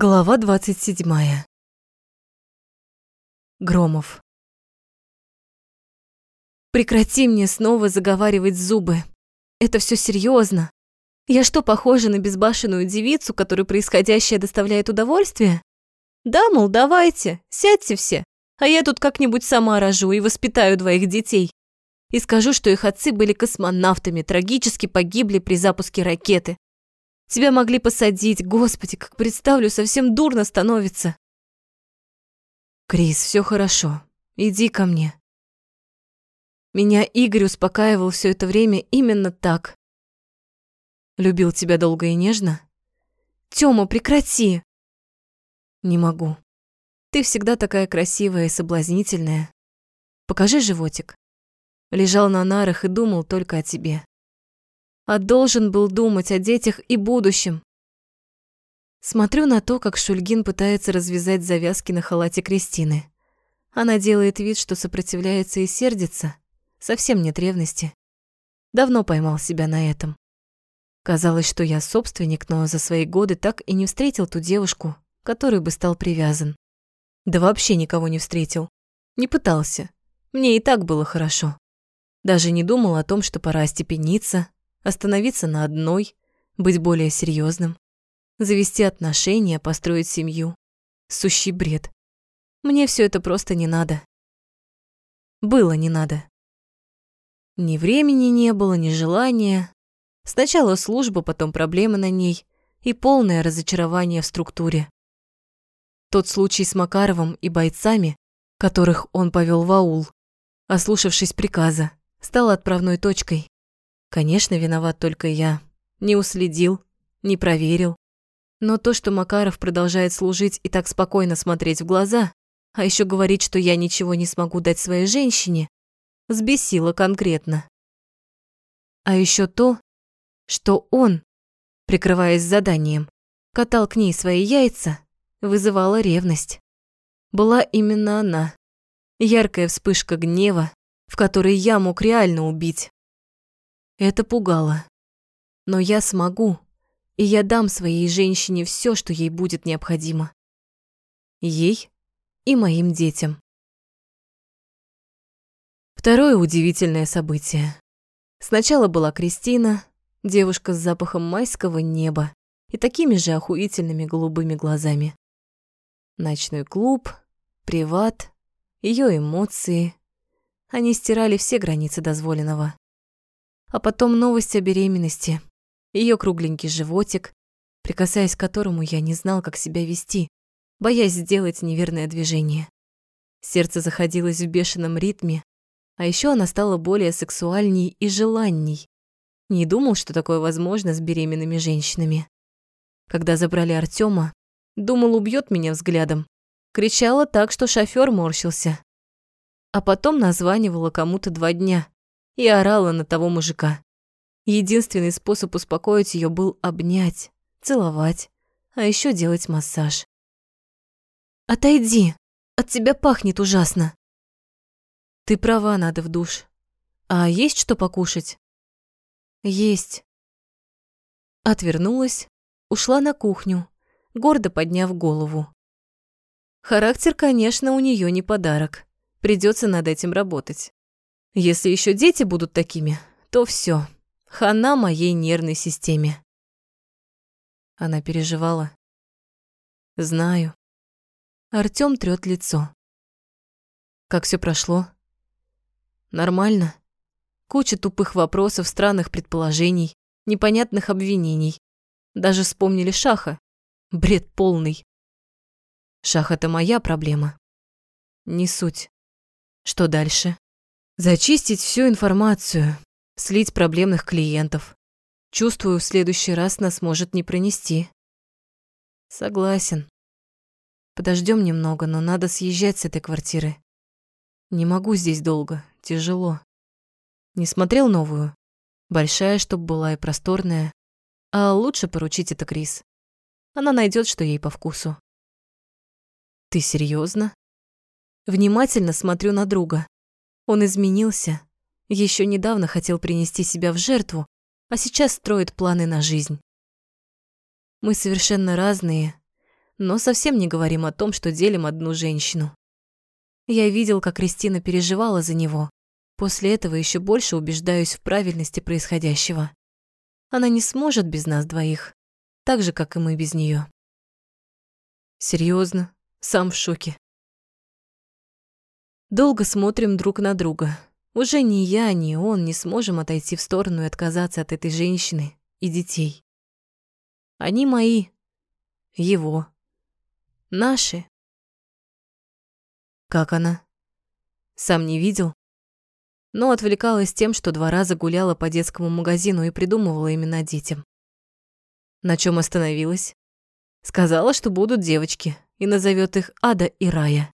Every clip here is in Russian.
Глава 27. Громов. Прекрати мне снова заговаривать зубы. Это все серьезно. Я что, похожа на безбашенную девицу, которой происходящее доставляет удовольствие? Да, мол, давайте, сядьте все, а я тут как-нибудь сама рожу и воспитаю двоих детей. И скажу, что их отцы были космонавтами, трагически погибли при запуске ракеты. Тебя могли посадить, господи, как представлю, совсем дурно становится. Крис, все хорошо, иди ко мне. Меня Игорь успокаивал все это время именно так. Любил тебя долго и нежно? Тёма, прекрати! Не могу. Ты всегда такая красивая и соблазнительная. Покажи животик. Лежал на нарах и думал только о тебе а должен был думать о детях и будущем. Смотрю на то, как Шульгин пытается развязать завязки на халате Кристины. Она делает вид, что сопротивляется и сердится. Совсем нет ревности. Давно поймал себя на этом. Казалось, что я собственник, но за свои годы так и не встретил ту девушку, которой бы стал привязан. Да вообще никого не встретил. Не пытался. Мне и так было хорошо. Даже не думал о том, что пора остепениться, остановиться на одной, быть более серьезным, завести отношения, построить семью. Сущий бред. Мне все это просто не надо. Было не надо. Ни времени не было, ни желания. Сначала служба, потом проблемы на ней и полное разочарование в структуре. Тот случай с Макаровым и бойцами, которых он повел в аул, ослушавшись приказа, стал отправной точкой. Конечно, виноват только я. Не уследил, не проверил. Но то, что Макаров продолжает служить и так спокойно смотреть в глаза, а еще говорить, что я ничего не смогу дать своей женщине, взбесило конкретно. А еще то, что он, прикрываясь заданием, катал к ней свои яйца, вызывала ревность. Была именно она, яркая вспышка гнева, в которой я мог реально убить. Это пугало. Но я смогу, и я дам своей женщине все, что ей будет необходимо. Ей и моим детям. Второе удивительное событие. Сначала была Кристина, девушка с запахом майского неба и такими же охуительными голубыми глазами. Ночной клуб, приват, ее эмоции. Они стирали все границы дозволенного. А потом новость о беременности, ее кругленький животик, прикасаясь к которому я не знал, как себя вести, боясь сделать неверное движение. Сердце заходилось в бешеном ритме, а еще она стала более сексуальней и желанней. Не думал, что такое возможно с беременными женщинами. Когда забрали Артема, думал, убьет меня взглядом. Кричала так, что шофер морщился. А потом названивала кому-то два дня и орала на того мужика. Единственный способ успокоить ее был обнять, целовать, а еще делать массаж. «Отойди, от тебя пахнет ужасно». «Ты права, надо в душ. А есть что покушать?» «Есть». Отвернулась, ушла на кухню, гордо подняв голову. Характер, конечно, у нее не подарок. Придется над этим работать. Если еще дети будут такими, то все. Хана моей нервной системе. Она переживала. Знаю. Артём трёт лицо. Как все прошло? Нормально. Куча тупых вопросов, странных предположений, непонятных обвинений. Даже вспомнили Шаха. Бред полный. Шах — это моя проблема. Не суть. Что дальше? Зачистить всю информацию, слить проблемных клиентов. Чувствую, в следующий раз нас может не пронести. Согласен. Подождем немного, но надо съезжать с этой квартиры. Не могу здесь долго, тяжело. Не смотрел новую? Большая, чтоб была и просторная. А лучше поручить это Крис. Она найдет, что ей по вкусу. Ты серьезно? Внимательно смотрю на друга. Он изменился. Еще недавно хотел принести себя в жертву, а сейчас строит планы на жизнь. Мы совершенно разные, но совсем не говорим о том, что делим одну женщину. Я видел, как Кристина переживала за него. После этого еще больше убеждаюсь в правильности происходящего. Она не сможет без нас двоих, так же, как и мы без нее. Серьезно, сам в шоке. Долго смотрим друг на друга. Уже ни я, ни он не сможем отойти в сторону и отказаться от этой женщины и детей. Они мои, его, наши. Как она? Сам не видел, но отвлекалась тем, что два раза гуляла по детскому магазину и придумывала имена детям. На чем остановилась? Сказала, что будут девочки, и назовет их Ада и Рая.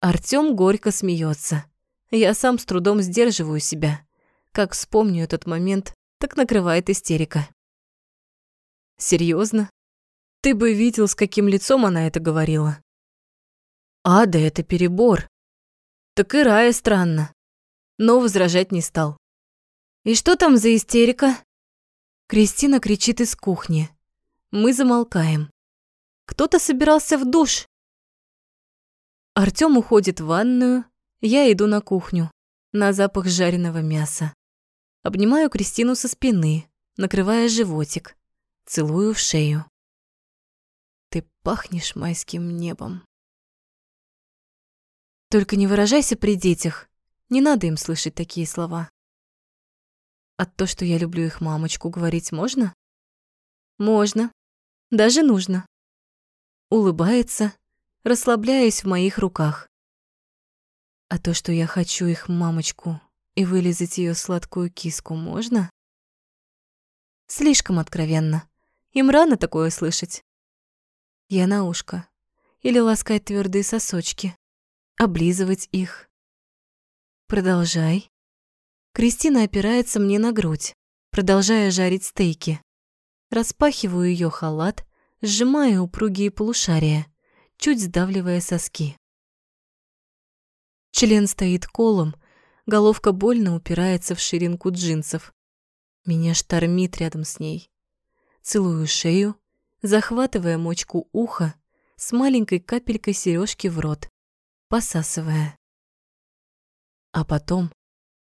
Артём горько смеется. Я сам с трудом сдерживаю себя. Как вспомню этот момент, так накрывает истерика. Серьезно? Ты бы видел, с каким лицом она это говорила. Ада — это перебор. Так и Рая странно. Но возражать не стал. И что там за истерика? Кристина кричит из кухни. Мы замолкаем. Кто-то собирался в душ. Артём уходит в ванную, я иду на кухню, на запах жареного мяса. Обнимаю Кристину со спины, накрывая животик, целую в шею. Ты пахнешь майским небом. Только не выражайся при детях. Не надо им слышать такие слова. А то, что я люблю их мамочку, говорить можно? Можно. Даже нужно. Улыбается, расслабляясь в моих руках. А то, что я хочу их мамочку и вылезать ее сладкую киску, можно? Слишком откровенно. Им рано такое слышать. Я на ушко. Или ласкать твердые сосочки. Облизывать их. Продолжай. Кристина опирается мне на грудь, продолжая жарить стейки. Распахиваю ее халат, сжимая упругие полушария, чуть сдавливая соски. Член стоит колом, головка больно упирается в ширинку джинсов. Меня штормит рядом с ней. Целую шею, захватывая мочку уха с маленькой капелькой сережки в рот, посасывая. А потом,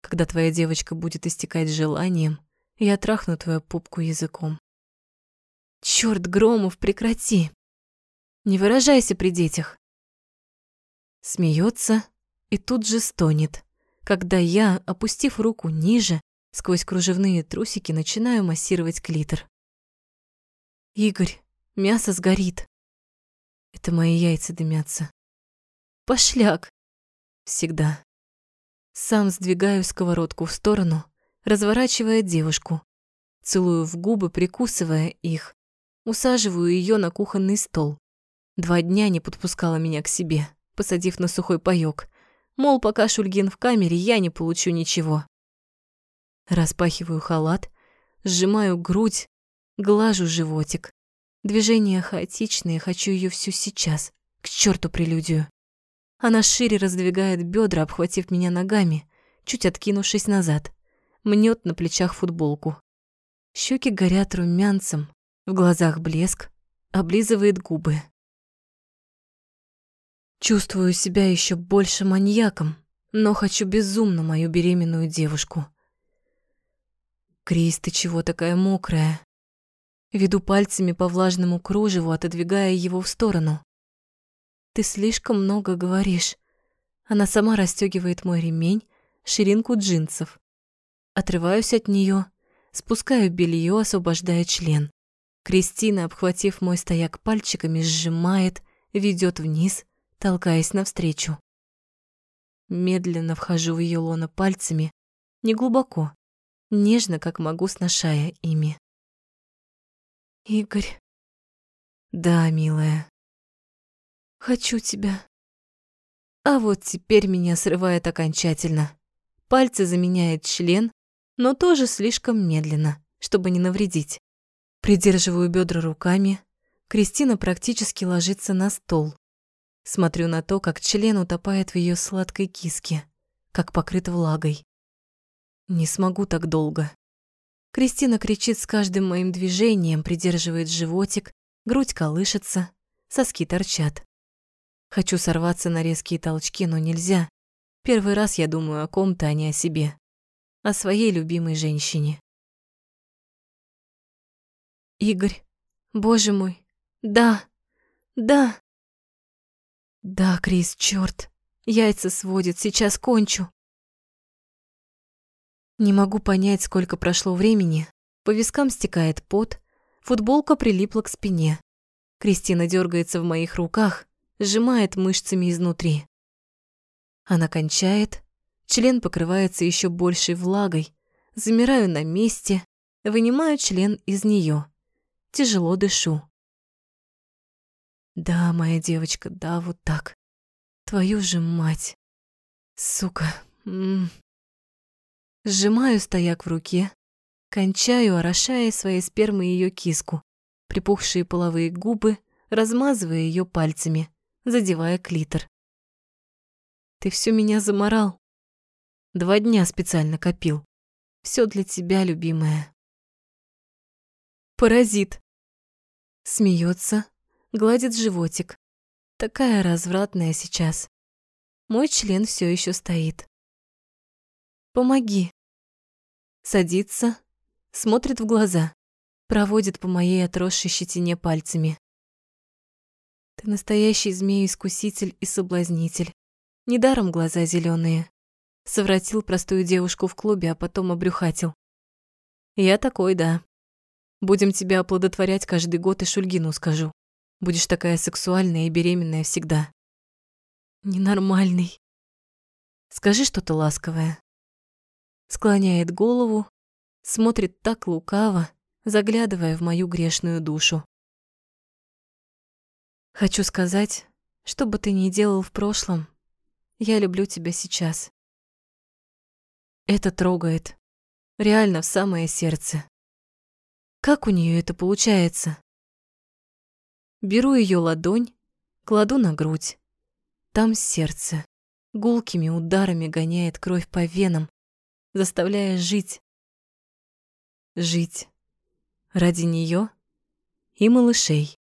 когда твоя девочка будет истекать желанием, я трахну твою пупку языком. Чёрт, Громов, прекрати! Не выражайся при детях. Смеется и тут же стонет, когда я, опустив руку ниже, сквозь кружевные трусики начинаю массировать клитор. Игорь, мясо сгорит. Это мои яйца дымятся. Пошляк. Всегда. Сам сдвигаю сковородку в сторону, разворачивая девушку. Целую в губы, прикусывая их. Усаживаю ее на кухонный стол. Два дня не подпускала меня к себе, посадив на сухой паёк. Мол, пока Шульгин в камере, я не получу ничего. Распахиваю халат, сжимаю грудь, глажу животик. Движения хаотичные, хочу ее всю сейчас. К черту прелюдию. Она шире раздвигает бедра, обхватив меня ногами, чуть откинувшись назад. Мнет на плечах футболку. Щеки горят румянцем, в глазах блеск, облизывает губы. Чувствую себя еще больше маньяком, но хочу безумно мою беременную девушку. Крис, ты чего такая мокрая? Веду пальцами по влажному кружеву, отодвигая его в сторону. Ты слишком много говоришь. Она сама расстегивает мой ремень, ширинку джинсов. Отрываюсь от нее, спускаю белье, освобождая член. Кристина, обхватив мой стояк пальчиками, сжимает, ведет вниз, толкаясь навстречу. Медленно вхожу в ее лоно пальцами, неглубоко, нежно, как могу, сношая ими. «Игорь...» «Да, милая...» «Хочу тебя...» А вот теперь меня срывает окончательно. Пальцы заменяет член, но тоже слишком медленно, чтобы не навредить. Придерживаю бедра руками. Кристина практически ложится на стол. Смотрю на то, как член утопает в ее сладкой киске, как покрыт влагой. Не смогу так долго. Кристина кричит с каждым моим движением, придерживает животик, грудь колышется, соски торчат. Хочу сорваться на резкие толчки, но нельзя. Первый раз я думаю о ком-то, а не о себе. О своей любимой женщине. Игорь, боже мой, да, да. Да, Крис, чёрт, яйца сводит, сейчас кончу. Не могу понять, сколько прошло времени. По вискам стекает пот, футболка прилипла к спине. Кристина дергается в моих руках, сжимает мышцами изнутри. Она кончает, член покрывается еще большей влагой, замираю на месте, вынимаю член из нее тяжело дышу. Да, моя девочка, да, вот так. Твою же мать. Сука. М -м. Сжимаю стояк в руке, кончаю, орошая своей спермой ее киску, припухшие половые губы, размазывая ее пальцами, задевая клитор. Ты все меня заморал. Два дня специально копил. Все для тебя, любимая. Паразит. Смеется, гладит животик. Такая развратная сейчас. Мой член все еще стоит. Помоги. Садится, смотрит в глаза, проводит по моей отросшей щетине пальцами. Ты настоящий змей-искуситель и соблазнитель. Недаром глаза зеленые. Совратил простую девушку в клубе, а потом обрюхатил. Я такой, да. Будем тебя оплодотворять каждый год и Шульгину скажу. Будешь такая сексуальная и беременная всегда. Ненормальный. Скажи что-то ласковое. Склоняет голову, смотрит так лукаво, заглядывая в мою грешную душу. Хочу сказать, что бы ты ни делал в прошлом, я люблю тебя сейчас. Это трогает, реально в самое сердце. Как у нее это получается? Беру ее ладонь, кладу на грудь. Там сердце гулкими ударами гоняет кровь по венам, заставляя жить. Жить ради нее и малышей.